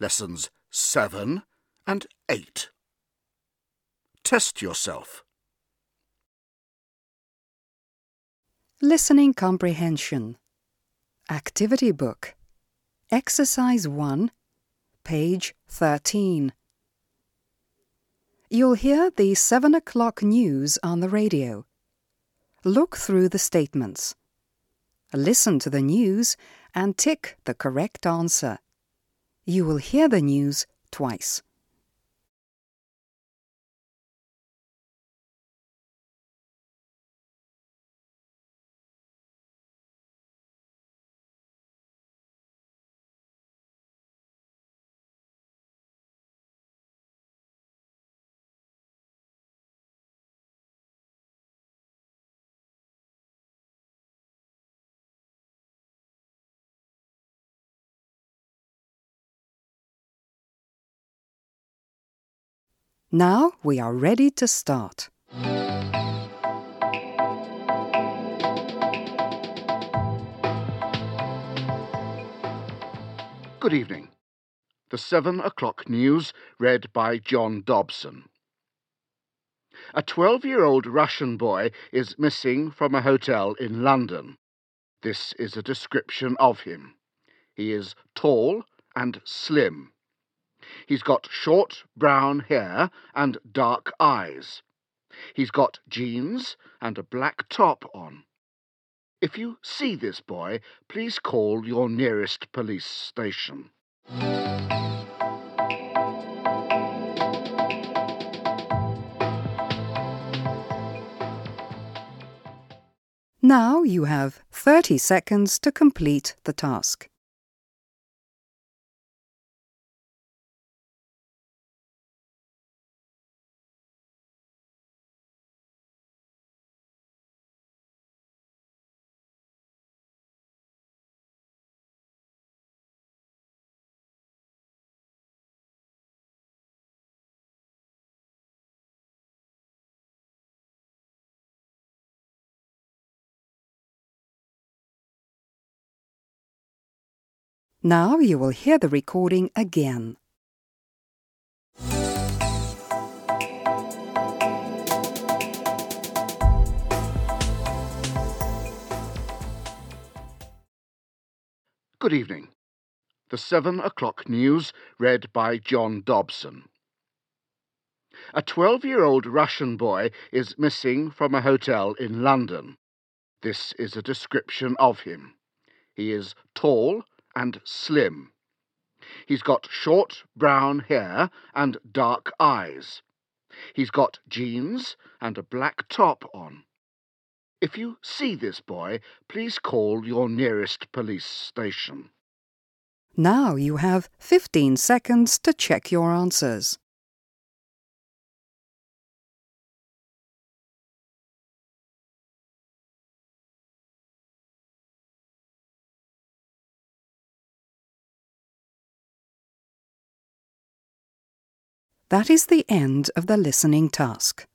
Lessons 7 and 8. Test yourself. Listening Comprehension Activity Book Exercise 1, page 13. You'll hear the 7 o'clock news on the radio. Look through the statements. Listen to the news and tick the correct answer. You will hear the news twice. Now we are ready to start. Good evening. The 7 o'clock news read by John Dobson. A 12 year old Russian boy is missing from a hotel in London. This is a description of him. He is tall and slim. He's got short brown hair and dark eyes. He's got jeans and a black top on. If you see this boy, please call your nearest police station. Now you have 30 seconds to complete the task. Now you will hear the recording again. Good evening. The 7 o'clock news read by John Dobson. A 12 year old Russian boy is missing from a hotel in London. This is a description of him. He is tall and slim. He's got short brown hair and dark eyes. He's got jeans and a black top on. If you see this boy, please call your nearest police station. Now you have 15 seconds to check your answers. That is the end of the listening task.